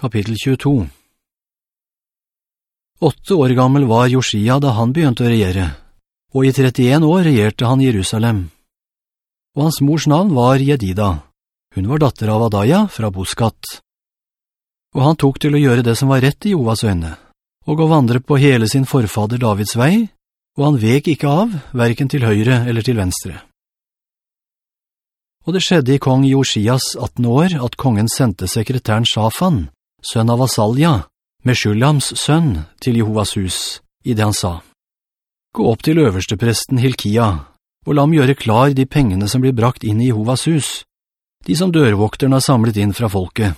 Kapittel 22 Åtte år gammel var Josia da han begynte å regjere, og i 31 år regjerte han Jerusalem. Og hans mors navn var Jedida. Hun var datter av Adaya fra Boskat. Og han tok til å gjøre det som var rett i Jovas øyne, og å vandre på hele sin forfader Davids vei, og han vek ikke av, hverken til høyre eller til venstre. Og det skjedde i kong Josias 18 år at kongen sendte sekretæren Shafan, sønn av Asalja, med Shullams sønn til Jehovas hus, i det han sa. Gå opp til øverstepresten Hilkia, og la ham gjøre klar de pengene som blir brakt inn i Jehovas hus, de som dørvokterne har samlet inn fra folket,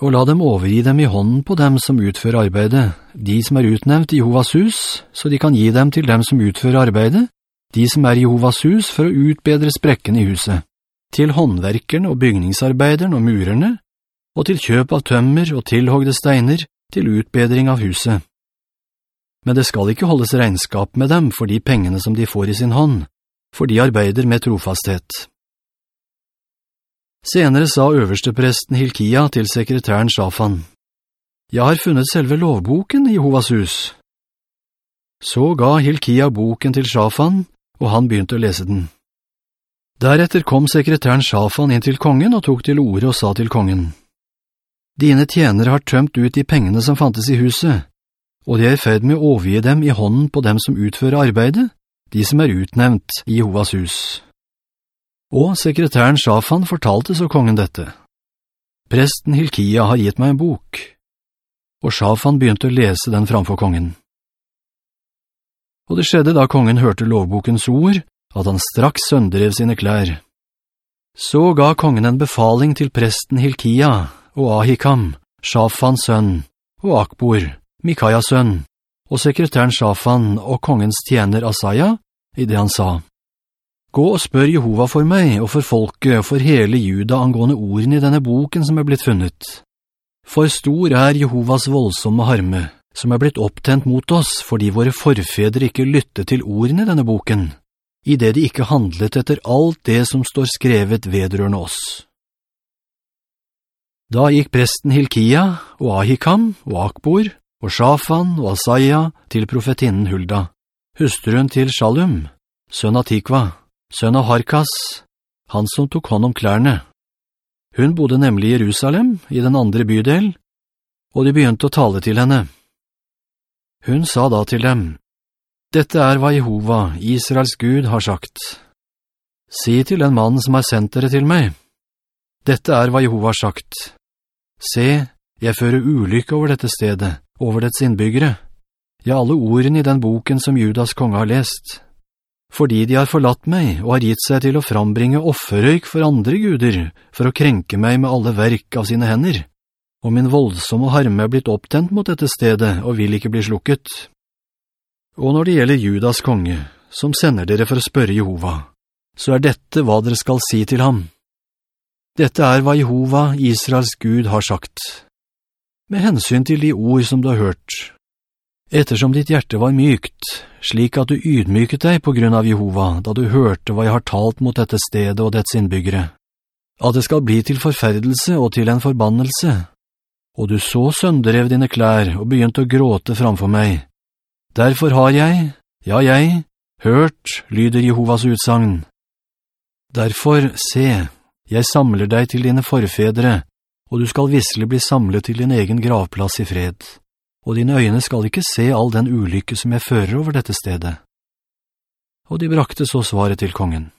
og la dem overgi dem i hånden på dem som utfører arbeidet, de som er utnevnt i Jehovas hus, så de kan gi dem til dem som utfører arbeidet, de som er i Jehovas hus for å utbedre sprekken i huset, til håndverkeren og bygningsarbeideren og murerne, og til kjøp av tømmer og tilhogde steiner til utbedring av huset. Men det skal ikke holdes regnskap med dem for de pengene som de får i sin hånd, for de arbeider med trofasthet. Senere sa øverstepresten Hilkia til sekretæren Shafan, «Jeg har funnet selve lovboken i Hovas hus.» Så ga Hilkia boken til Shafan, og han begynte å lese den. Deretter kom sekretæren Shafan inn til kongen og tok til ordet og sa til kongen, Dine tjenere har tømt ut de pengene som fantes i huset, og de er i med å overgi dem i hånden på dem som utfører arbeidet, de som er utnevnt i Jehovas hus. Og sekretæren Shafan fortalte så kongen dette. Presten Hilkia har gitt meg en bok. Og Shafan begynte å lese den framfor kongen. Og det skjedde da kongen hørte lovbokens ord, at han straks søndrev sine klær. Så ga kongen en befaling til presten Hilkia, og Ahikam, Shafans sønn, og Akbor, Mikajas sønn, og sekretæren Shafan og kongens tjener Asaya, i det han sa, «Gå og spør Jehova for meg og for folket og for hele juda angående ordene i denne boken som er blitt funnet. For stor er Jehovas voldsomme harme, som er blitt opptent mot oss fordi våre forfedre ikke lyttet til ordene i denne boken, i det de ikke handlet etter alt det som står skrevet vedrørende oss.» Da gikk presten Hilkia og Ahikam og Akbor og Shafan og Asaya til profetinnen Hulda, hustruen til Shalum, sønn av Tikva, sønn av Harkas, han som tok hånd om klærne. Hun bodde nemlig i Jerusalem, i den andre bydel, og de begynte å tale til henne. Hun sa da til dem, «Dette er hva Jehova, Israels Gud, har sagt. Si til den mannen som har sendt dere til meg. Dette er hva Jehova har sagt. Se, jeg fører ulykke over dette stedet, over dets innbyggere. Ja, alle ordene i den boken som Judas konge har lest. Fordi de har forlatt meg og har gitt seg til å frambringe offerøyk for andre guder, for å krenke meg med alle verk av sine hender. Og min voldsomme harme er blitt opptent mot dette stedet og vil ikke bli slukket. Og når det gjelder Judas konge, som sender dere for å spørre Jehova, så er dette hva dere skal si til ham. Dette er hva Jehova, Israels Gud, har sagt. Med hensyn til de ord som du har hørt, ettersom ditt hjerte var mykt, slik at du ydmyket deg på grunn av Jehova, da du hørte hva jeg har talt mot dette stedet og dets innbyggere, at det skal bli til forferdelse og til en forbannelse, og du så sønderev dine klær og begynte å gråte framfor meg. Derfor har jeg, ja jeg, hørt, lyder Jehovas utsagn. Derfor, se, jeg samler deg til dine forfedre, og du skal visselig bli samlet til din egen gravplass i fred, og dine øyne skal ikke se all den ulykke som jeg fører over dette stedet. Og de brakte så svaret til kongen.